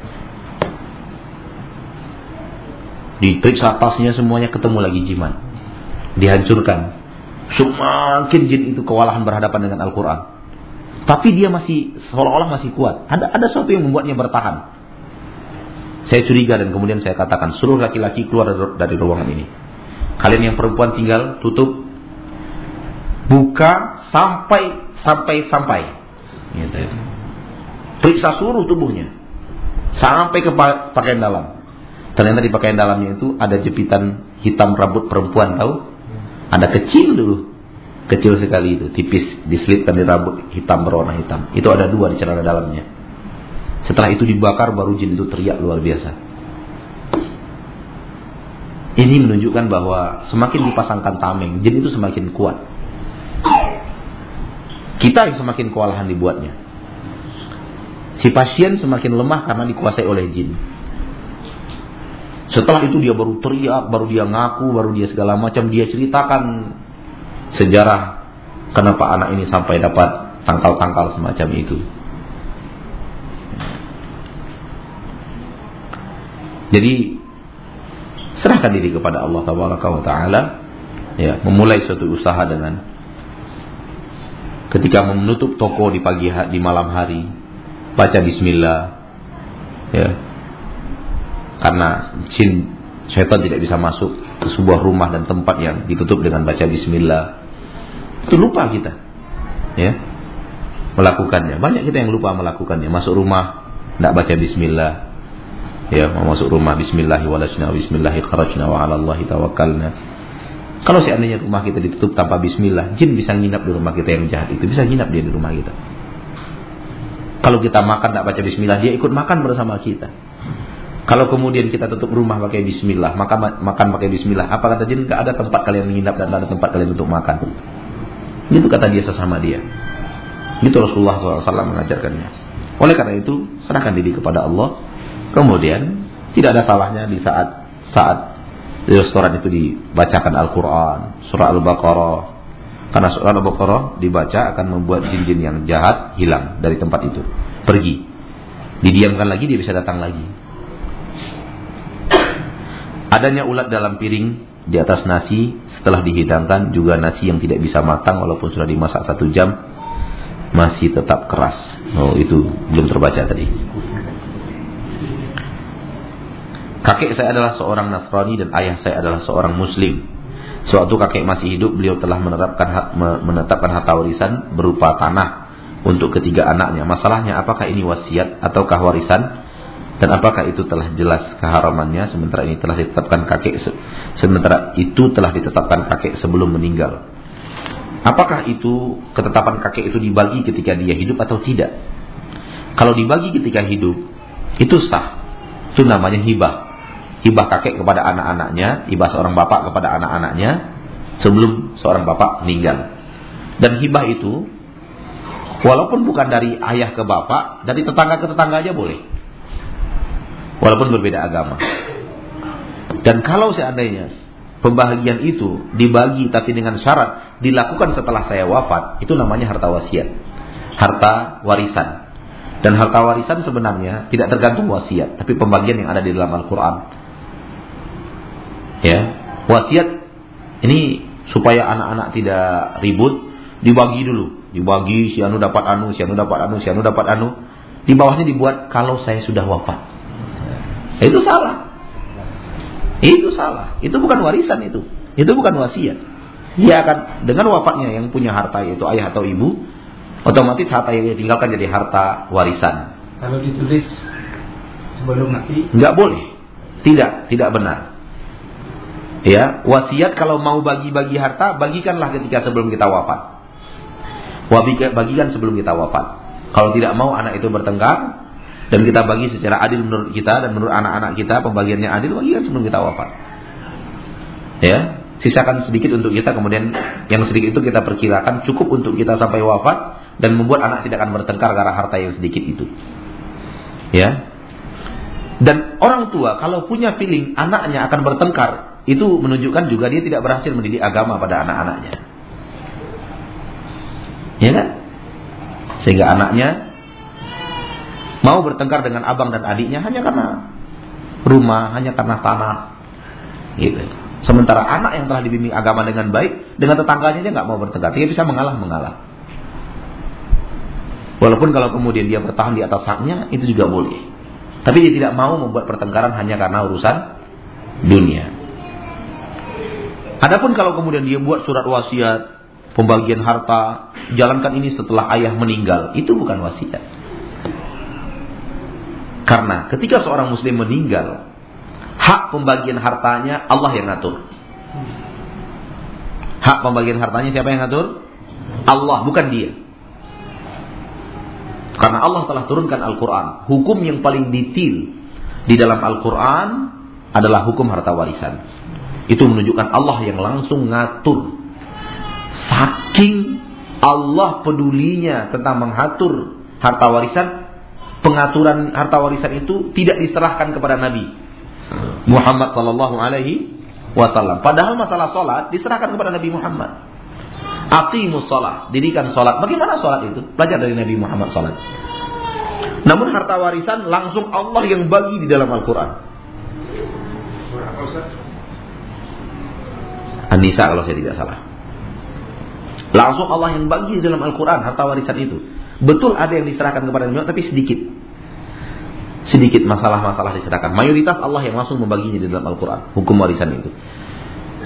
Diperiksa tasnya semuanya ketemu lagi jimat. Dihancurkan. Semakin jin itu kewalahan berhadapan dengan Al-Quran. Tapi dia masih seolah-olah masih kuat. Ada ada sesuatu yang membuatnya bertahan. Saya curiga dan kemudian saya katakan seluruh laki-laki keluar dari ruangan ini. Kalian yang perempuan tinggal tutup buka sampai sampai sampai. Gitu. Periksa seluruh tubuhnya sampai ke pakaian dalam. Ternyata di pakaian dalamnya itu ada jepitan hitam rambut perempuan tahu? Ada kecil dulu Kecil sekali itu, tipis, diselipkan di rambut hitam berwarna hitam. Itu ada dua di celana dalamnya. Setelah itu dibakar baru jin itu teriak luar biasa. Ini menunjukkan bahwa semakin dipasangkan tameng, jin itu semakin kuat. Kita yang semakin kewalahan dibuatnya. Si pasien semakin lemah karena dikuasai oleh jin. Setelah itu dia baru teriak, baru dia ngaku, baru dia segala macam dia ceritakan sejarah kenapa anak ini sampai dapat tangkal-tangkal semacam itu. Jadi serahkan diri kepada Allah Taala ya memulai suatu usaha dengan ketika menutup toko di pagi di malam hari baca bismillah ya karena jin Syaitan tidak bisa masuk ke sebuah rumah dan tempat yang ditutup dengan baca bismillah. Itu lupa kita. Ya. Melakukannya. Banyak kita yang lupa melakukannya. Masuk rumah tidak baca bismillah. Ya, mau masuk rumah bismillahi walajna bismillahi wa 'ala Allahi tawakkalna. Kalau seandainya rumah kita ditutup tanpa bismillah, jin bisa nginap di rumah kita yang jahat itu, bisa nginap dia di rumah kita. Kalau kita makan tidak baca bismillah, dia ikut makan bersama kita. Kalau kemudian kita tutup rumah pakai bismillah, maka makan pakai bismillah. Apa kata jin? Gak ada tempat kalian menginap dan ada tempat kalian untuk makan. Itu kata dia sesama dia. Itu Rasulullah SAW mengajarkannya. Oleh karena itu, serahkan diri kepada Allah. Kemudian, tidak ada salahnya di saat saat di restoran itu dibacakan Al-Quran, surah Al-Baqarah. Karena surah Al-Baqarah dibaca akan membuat jin-jin yang jahat hilang dari tempat itu. Pergi. Didiamkan lagi, dia bisa datang lagi. Adanya ulat dalam piring di atas nasi setelah dihidangkan juga nasi yang tidak bisa matang walaupun sudah dimasak satu jam masih tetap keras. Oh itu belum terbaca tadi. Kakek saya adalah seorang Nasrani dan ayah saya adalah seorang Muslim. Suatu kakek masih hidup, beliau telah menerapkan menetapkan harta warisan berupa tanah untuk ketiga anaknya. Masalahnya apakah ini wasiat ataukah warisan? Dan apakah itu telah jelas keharamannya sementara ini telah ditetapkan kakek sementara itu telah ditetapkan kakek sebelum meninggal. Apakah itu ketetapan kakek itu dibagi ketika dia hidup atau tidak? Kalau dibagi ketika hidup itu sah. Itu namanya hibah. Hibah kakek kepada anak-anaknya, hibah seorang bapak kepada anak-anaknya sebelum seorang bapak meninggal. Dan hibah itu walaupun bukan dari ayah ke bapak, dari tetangga ke tetangga aja boleh walaupun berbeda agama. Dan kalau seandainya pembahagian itu dibagi tapi dengan syarat dilakukan setelah saya wafat, itu namanya harta wasiat. Harta warisan. Dan harta warisan sebenarnya tidak tergantung wasiat, tapi pembagian yang ada di dalam Al-Qur'an. Ya, wasiat ini supaya anak-anak tidak ribut, dibagi dulu. Dibagi si anu dapat anu, si anu dapat anu, si anu dapat anu. Di bawahnya dibuat kalau saya sudah wafat. Itu salah. Itu salah. Itu bukan warisan itu. Itu bukan wasiat. Dia akan dengan wafatnya yang punya harta yaitu ayah atau ibu, otomatis harta yang ditinggalkan jadi harta warisan. Kalau ditulis sebelum mati? Enggak boleh. Tidak, tidak benar. Ya, wasiat kalau mau bagi-bagi harta, bagikanlah ketika sebelum kita wafat. Bagikan sebelum kita wafat. Kalau tidak mau anak itu bertengkar, dan kita bagi secara adil menurut kita dan menurut anak-anak kita pembagiannya adil bagikan sebelum kita wafat. Ya, sisakan sedikit untuk kita kemudian yang sedikit itu kita perkirakan cukup untuk kita sampai wafat dan membuat anak tidak akan bertengkar karena harta yang sedikit itu. Ya. Dan orang tua kalau punya feeling anaknya akan bertengkar, itu menunjukkan juga dia tidak berhasil mendidik agama pada anak-anaknya. Ya kan? Sehingga anaknya Mau bertengkar dengan abang dan adiknya hanya karena rumah, hanya karena tanah. Gitu. Sementara anak yang telah dibimbing agama dengan baik, dengan tetangganya dia nggak mau bertengkar, dia bisa mengalah mengalah. Walaupun kalau kemudian dia bertahan di atas haknya, itu juga boleh. Tapi dia tidak mau membuat pertengkaran hanya karena urusan dunia. Adapun kalau kemudian dia buat surat wasiat, pembagian harta, jalankan ini setelah ayah meninggal, itu bukan wasiat. Karena ketika seorang muslim meninggal, hak pembagian hartanya Allah yang ngatur. Hak pembagian hartanya siapa yang ngatur? Allah, bukan dia. Karena Allah telah turunkan Al-Quran. Hukum yang paling detail di dalam Al-Quran adalah hukum harta warisan. Itu menunjukkan Allah yang langsung ngatur. Saking Allah pedulinya tentang mengatur harta warisan, pengaturan harta warisan itu tidak diserahkan kepada Nabi Muhammad Sallallahu Alaihi Wasallam. Padahal masalah sholat diserahkan kepada Nabi Muhammad. Aqimus sholat, dirikan sholat. Bagaimana sholat itu? Belajar dari Nabi Muhammad sholat. Namun harta warisan langsung Allah yang bagi di dalam Al-Quran. An-Nisa kalau saya tidak salah. Langsung Allah yang bagi dalam Al-Quran harta warisan itu. Betul ada yang diserahkan kepada Nabi tapi sedikit sedikit masalah-masalah diserahkan. Mayoritas Allah yang langsung membaginya di dalam Al-Quran. Hukum warisan itu.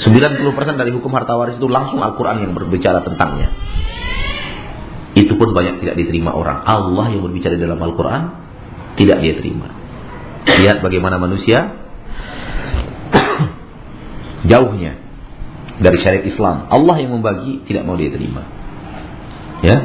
90% dari hukum harta waris itu langsung Al-Quran yang berbicara tentangnya. Itu pun banyak tidak diterima orang. Allah yang berbicara di dalam Al-Quran tidak dia terima. Lihat bagaimana manusia jauhnya dari syariat Islam. Allah yang membagi tidak mau dia terima. Ya.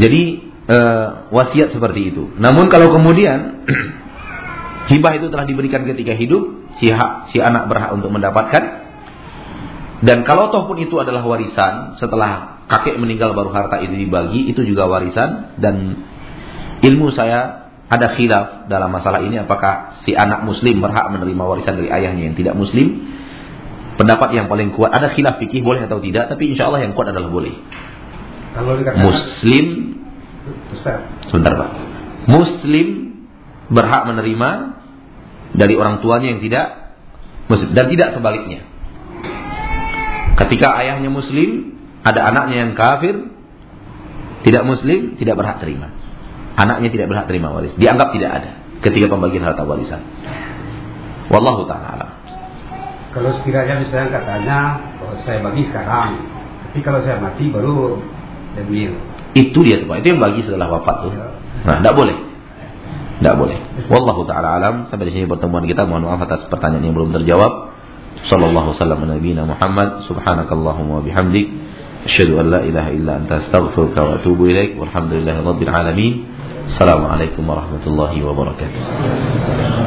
Jadi uh, wasiat seperti itu. Namun kalau kemudian hibah itu telah diberikan ketika hidup, si hak, si anak berhak untuk mendapatkan. Dan kalau toh pun itu adalah warisan, setelah kakek meninggal baru harta itu dibagi, itu juga warisan dan ilmu saya ada khilaf dalam masalah ini apakah si anak muslim berhak menerima warisan dari ayahnya yang tidak muslim. Pendapat yang paling kuat ada khilaf fikih boleh atau tidak, tapi insya Allah yang kuat adalah boleh. Kalau muslim Sebentar Pak. Muslim berhak menerima dari orang tuanya yang tidak muslim dan tidak sebaliknya. Ketika ayahnya muslim, ada anaknya yang kafir, tidak muslim, tidak berhak terima. Anaknya tidak berhak terima waris. Dianggap tidak ada ketika pembagian harta warisan. Wallahu taala Kalau sekiranya misalnya katanya oh, saya bagi sekarang, tapi kalau saya mati baru diambil. Itu dia tuh. Itu yang bagi setelah wafat tuh. Nah, tidak boleh. Tidak boleh. Wallahu taala alam. Sampai di sini pertemuan kita. Mohon maaf atas pertanyaan yang belum terjawab. Sallallahu wasallam Nabi Muhammad. Subhanakallahumma wa bihamdik. Asyhadu an la ilaha illa anta astaghfiruka wa atubu ilaik. Walhamdulillahi rabbil alamin. Assalamualaikum warahmatullahi wabarakatuh.